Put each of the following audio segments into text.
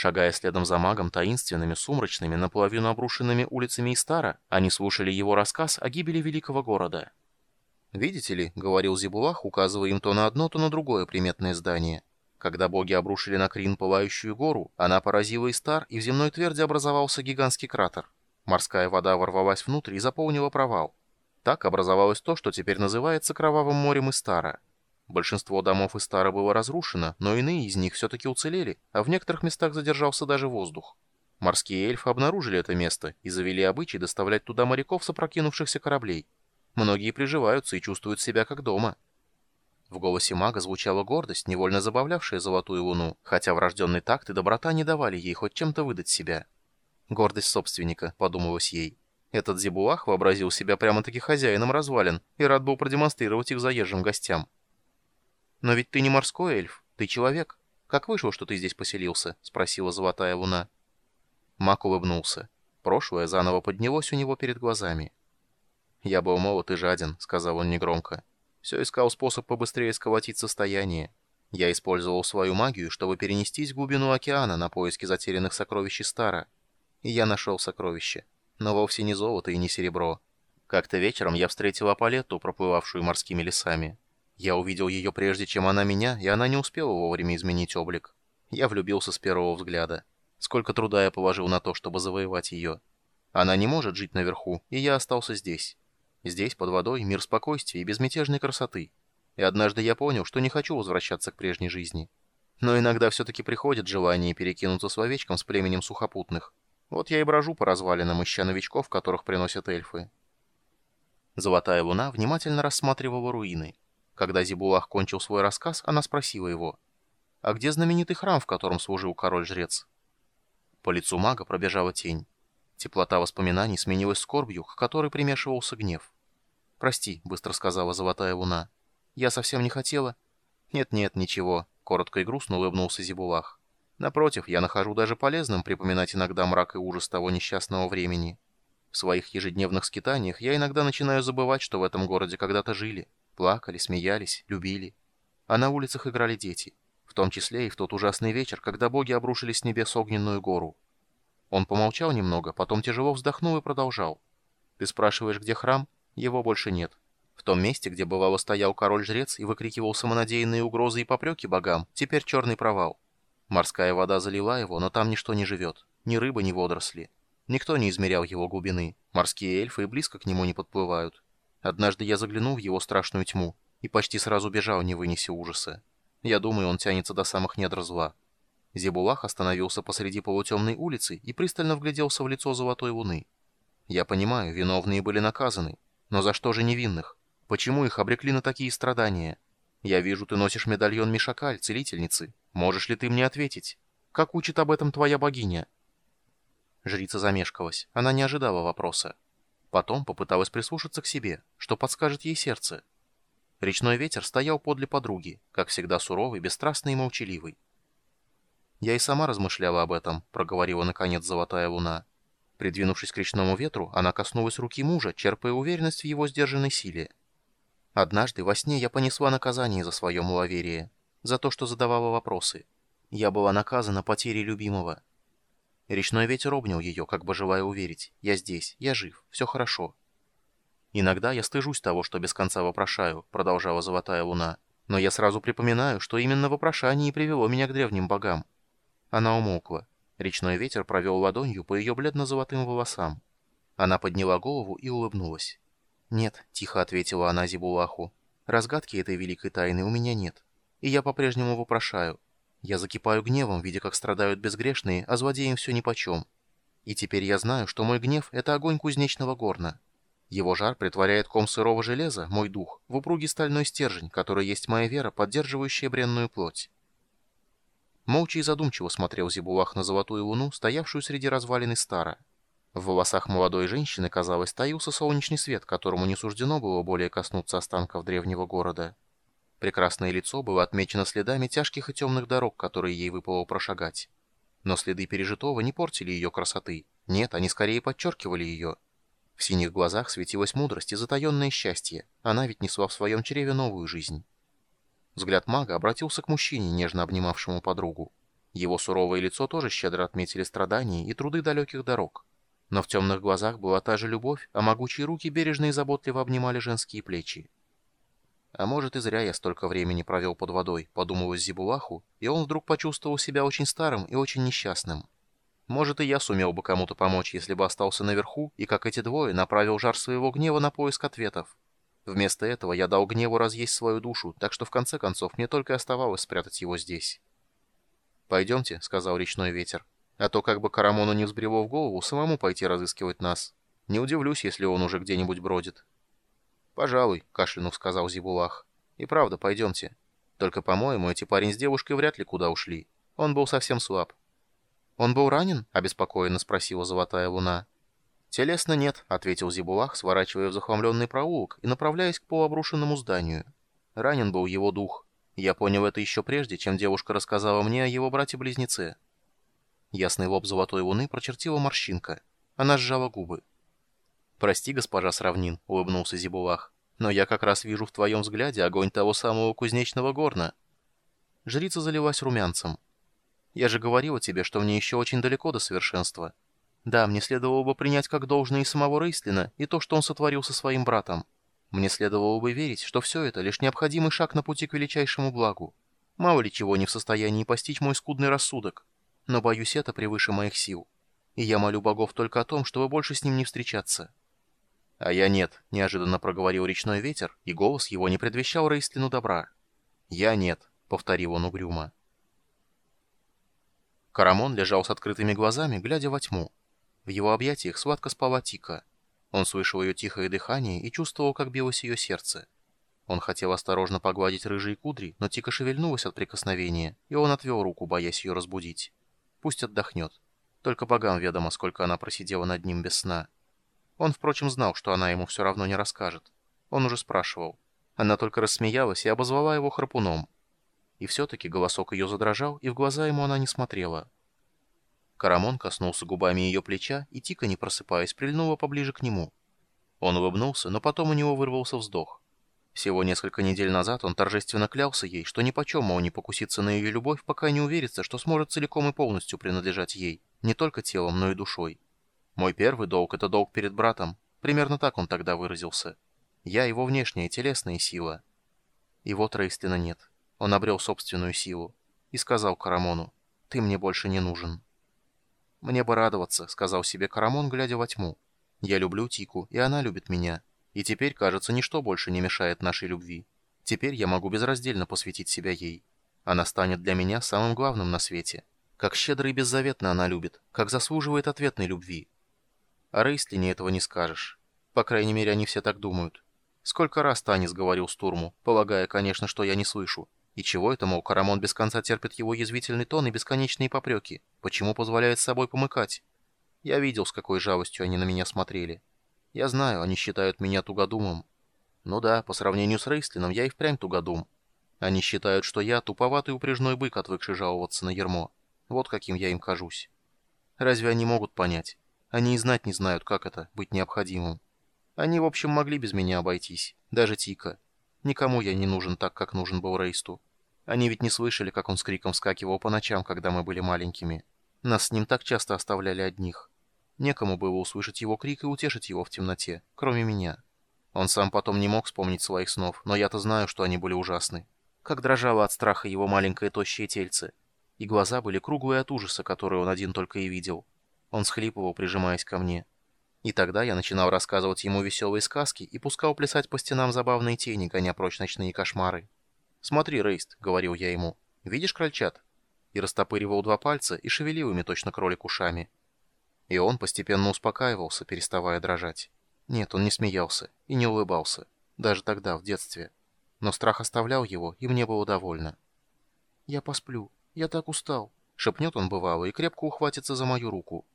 Шагая следом за магом таинственными, сумрачными, наполовину обрушенными улицами Истара, они слушали его рассказ о гибели великого города. «Видите ли», — говорил Зибулах, указывая им то на одно, то на другое приметное здание. Когда боги обрушили на Крин пылающую гору, она поразила Истар, и в земной тверди образовался гигантский кратер. Морская вода ворвалась внутрь и заполнила провал. Так образовалось то, что теперь называется Кровавым морем Истара. Большинство домов Истара было разрушено, но иные из них все-таки уцелели, а в некоторых местах задержался даже воздух. Морские эльфы обнаружили это место и завели обычай доставлять туда моряков с опрокинувшихся кораблей. Многие приживаются и чувствуют себя как дома. В голосе мага звучала гордость, невольно забавлявшая Золотую Луну, хотя врожденный такт и доброта не давали ей хоть чем-то выдать себя. «Гордость собственника», — подумалось ей. Этот Зебуах вообразил себя прямо-таки хозяином развалин и рад был продемонстрировать их заезжим гостям. «Но ведь ты не морской эльф, ты человек. Как вышло, что ты здесь поселился?» — спросила Золотая Луна. Мак улыбнулся. Прошлое заново поднялось у него перед глазами. «Я был молод и жаден», — сказал он негромко. Все искал способ побыстрее сколотить состояние. Я использовал свою магию, чтобы перенестись в глубину океана на поиски затерянных сокровищ Стара. И я нашел сокровище. Но вовсе не золото и не серебро. Как-то вечером я встретил Аполетту, проплывавшую морскими лесами. Я увидел ее прежде, чем она меня, и она не успела вовремя изменить облик. Я влюбился с первого взгляда. Сколько труда я положил на то, чтобы завоевать ее. Она не может жить наверху, и я остался здесь. Здесь, под водой, мир спокойствия и безмятежной красоты. И однажды я понял, что не хочу возвращаться к прежней жизни. Но иногда все-таки приходит желание перекинуться словечком с племенем сухопутных. Вот я и брожу по развалинам, ища новичков, которых приносят эльфы. Золотая луна внимательно рассматривала руины. Когда Зибулах кончил свой рассказ, она спросила его. «А где знаменитый храм, в котором служил король-жрец?» По лицу мага пробежала тень. Теплота воспоминаний сменилась скорбью, к которой примешивался гнев. «Прости», — быстро сказала Золотая Луна. «Я совсем не хотела...» «Нет-нет, ничего», — коротко и грустно улыбнулся Зибулах. «Напротив, я нахожу даже полезным припоминать иногда мрак и ужас того несчастного времени. В своих ежедневных скитаниях я иногда начинаю забывать, что в этом городе когда-то жили, плакали, смеялись, любили. А на улицах играли дети, в том числе и в тот ужасный вечер, когда боги обрушились с небес огненную гору. Он помолчал немного, потом тяжело вздохнул и продолжал. «Ты спрашиваешь, где храм? Его больше нет. В том месте, где бывало стоял король-жрец и выкрикивал самонадеянные угрозы и попреки богам, теперь черный провал. Морская вода залила его, но там ничто не живет. Ни рыба, ни водоросли. Никто не измерял его глубины. Морские эльфы и близко к нему не подплывают. Однажды я заглянул в его страшную тьму и почти сразу бежал, не вынеся ужаса. Я думаю, он тянется до самых недр зла. Зебулах остановился посреди полутемной улицы и пристально вгляделся в лицо Золотой Луны. «Я понимаю, виновные были наказаны. Но за что же невинных? Почему их обрекли на такие страдания? Я вижу, ты носишь медальон Мишакаль, целительницы. Можешь ли ты мне ответить? Как учит об этом твоя богиня?» Жрица замешкалась. Она не ожидала вопроса. Потом попыталась прислушаться к себе, что подскажет ей сердце. Речной ветер стоял подле подруги, как всегда суровый, бесстрастный и молчаливый. «Я и сама размышляла об этом», — проговорила наконец Золотая Луна. Придвинувшись к речному ветру, она коснулась руки мужа, черпая уверенность в его сдержанной силе. Однажды во сне я понесла наказание за свое маловерие, за то, что задавала вопросы. Я была наказана потерей любимого. Речной ветер обнял ее, как бы желая уверить. «Я здесь, я жив, все хорошо». «Иногда я стыжусь того, что без конца вопрошаю», — продолжала Золотая Луна. «Но я сразу припоминаю, что именно вопрошание и привело меня к древним богам. Она умолкла. Речной ветер провел ладонью по ее бледно-золотым волосам. Она подняла голову и улыбнулась. «Нет», — тихо ответила она Зибулаху, — «разгадки этой великой тайны у меня нет. И я по-прежнему вопрошаю. Я закипаю гневом, видя, как страдают безгрешные, а злодеям все нипочем. И теперь я знаю, что мой гнев — это огонь кузнечного горна. Его жар притворяет ком сырого железа, мой дух, в упругий стальной стержень, который есть моя вера, поддерживающая бренную плоть. Молча и задумчиво смотрел Зибулах на золотую луну, стоявшую среди развалины стара. В волосах молодой женщины, казалось, таился солнечный свет, которому не суждено было более коснуться останков древнего города. Прекрасное лицо было отмечено следами тяжких и темных дорог, которые ей выпало прошагать. Но следы пережитого не портили ее красоты. Нет, они скорее подчеркивали ее. В синих глазах светилась мудрость и затаенное счастье. Она ведь несла в своем чреве новую жизнь. Взгляд мага обратился к мужчине, нежно обнимавшему подругу. Его суровое лицо тоже щедро отметили страдания и труды далеких дорог. Но в темных глазах была та же любовь, а могучие руки бережно и заботливо обнимали женские плечи. «А может, и зря я столько времени провел под водой», — подумалось Зибулаху, и он вдруг почувствовал себя очень старым и очень несчастным. Может, и я сумел бы кому-то помочь, если бы остался наверху, и, как эти двое, направил жар своего гнева на поиск ответов. Вместо этого я дал гневу разъесть свою душу, так что в конце концов мне только оставалось спрятать его здесь. «Пойдемте», — сказал речной ветер, — «а то как бы Карамону не взбрело в голову самому пойти разыскивать нас. Не удивлюсь, если он уже где-нибудь бродит». «Пожалуй», — кашлянув сказал Зибулах. «И правда, пойдемте. Только, по-моему, эти парень с девушкой вряд ли куда ушли. Он был совсем слаб». «Он был ранен?» — обеспокоенно спросила Золотая Луна. «Телесно нет», — ответил Зибулах, сворачивая в захламленный проулок и направляясь к полуобрушенному зданию. Ранен был его дух. Я понял это еще прежде, чем девушка рассказала мне о его брате-близнеце. Ясный лоб Золотой Луны прочертила морщинка. Она сжала губы. «Прости, госпожа Сравнин», — улыбнулся Зибулах, «но я как раз вижу в твоем взгляде огонь того самого кузнечного горна». Жрица залилась румянцем. Я же говорила тебе, что мне еще очень далеко до совершенства. Да, мне следовало бы принять как должное и самого Рейслина, и то, что он сотворил со своим братом. Мне следовало бы верить, что все это лишь необходимый шаг на пути к величайшему благу. Мало ли чего не в состоянии постичь мой скудный рассудок. Но, боюсь, это превыше моих сил. И я молю богов только о том, чтобы больше с ним не встречаться. «А я нет», — неожиданно проговорил речной ветер, и голос его не предвещал Рейстлину добра. «Я нет», — повторил он угрюмо. Карамон лежал с открытыми глазами, глядя во тьму. В его объятиях сладко спала Тика. Он слышал ее тихое дыхание и чувствовал, как билось ее сердце. Он хотел осторожно погладить рыжие кудри, но Тика шевельнулась от прикосновения, и он отвел руку, боясь ее разбудить. Пусть отдохнет. Только богам ведомо, сколько она просидела над ним без сна. Он, впрочем, знал, что она ему все равно не расскажет. Он уже спрашивал. Она только рассмеялась и обозвала его храпуном. И все-таки голосок ее задрожал, и в глаза ему она не смотрела. Карамон коснулся губами ее плеча, и Тика, не просыпаясь, прильнула поближе к нему. Он улыбнулся, но потом у него вырвался вздох. Всего несколько недель назад он торжественно клялся ей, что ни почем, мол, не покусится на ее любовь, пока не уверится, что сможет целиком и полностью принадлежать ей, не только телом, но и душой. «Мой первый долг — это долг перед братом», примерно так он тогда выразился. «Я его внешняя телесная сила». И вот Рейстлина нет. Он обрел собственную силу и сказал Карамону, «Ты мне больше не нужен». «Мне бы радоваться», — сказал себе Карамон, глядя во тьму. «Я люблю Тику, и она любит меня. И теперь, кажется, ничто больше не мешает нашей любви. Теперь я могу безраздельно посвятить себя ей. Она станет для меня самым главным на свете. Как щедро и беззаветно она любит, как заслуживает ответной любви. О Рейстлине этого не скажешь. По крайней мере, они все так думают. Сколько раз Танис говорил Стурму, полагая, конечно, что я не слышу. И чего это, мол, Карамон без конца терпит его язвительный тон и бесконечные попреки? Почему позволяет с собой помыкать? Я видел, с какой жалостью они на меня смотрели. Я знаю, они считают меня тугодумом. Ну да, по сравнению с Рейслином, я и впрямь тугодум. Они считают, что я туповатый упряжной бык, отвыкший жаловаться на ермо. Вот каким я им кажусь. Разве они могут понять? Они и знать не знают, как это, быть необходимым. Они, в общем, могли без меня обойтись. Даже Тика. Никому я не нужен так, как нужен был Рейсту. Они ведь не слышали, как он с криком вскакивал по ночам, когда мы были маленькими. Нас с ним так часто оставляли одних. Некому было услышать его крик и утешить его в темноте, кроме меня. Он сам потом не мог вспомнить своих снов, но я-то знаю, что они были ужасны. Как дрожало от страха его маленькое тощее тельце. И глаза были круглые от ужаса, который он один только и видел. Он схлипывал, прижимаясь ко мне. И тогда я начинал рассказывать ему веселые сказки и пускал плясать по стенам забавные тени, гоня прочь ночные кошмары. «Смотри, Рейст», — говорил я ему, — «видишь крольчат?» И растопыривал два пальца и шевелил ими точно кролик ушами. И он постепенно успокаивался, переставая дрожать. Нет, он не смеялся и не улыбался, даже тогда, в детстве. Но страх оставлял его, и мне было довольно. «Я посплю, я так устал», — шепнет он бывало и крепко ухватится за мою руку.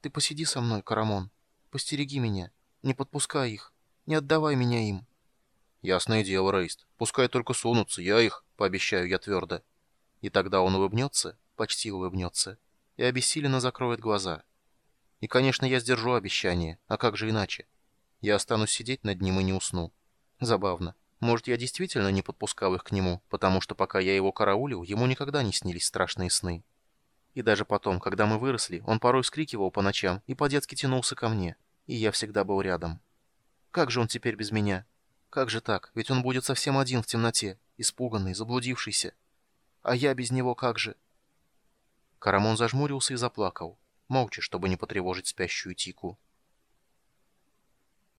«Ты посиди со мной, Карамон, постереги меня, не подпускай их, не отдавай меня им». «Ясное дело, Рейст. Пускай только сунутся, я их, пообещаю я твердо». И тогда он улыбнется, почти улыбнется, и обессиленно закроет глаза. И, конечно, я сдержу обещание, а как же иначе? Я останусь сидеть над ним и не усну. Забавно. Может, я действительно не подпускал их к нему, потому что пока я его караулил, ему никогда не снились страшные сны. И даже потом, когда мы выросли, он порой скрикивал по ночам и по-детски тянулся ко мне, и я всегда был рядом. Как же он теперь без меня? Как же так? Ведь он будет совсем один в темноте, испуганный, заблудившийся. А я без него как же? Карамон зажмурился и заплакал, молча, чтобы не потревожить спящую Тику.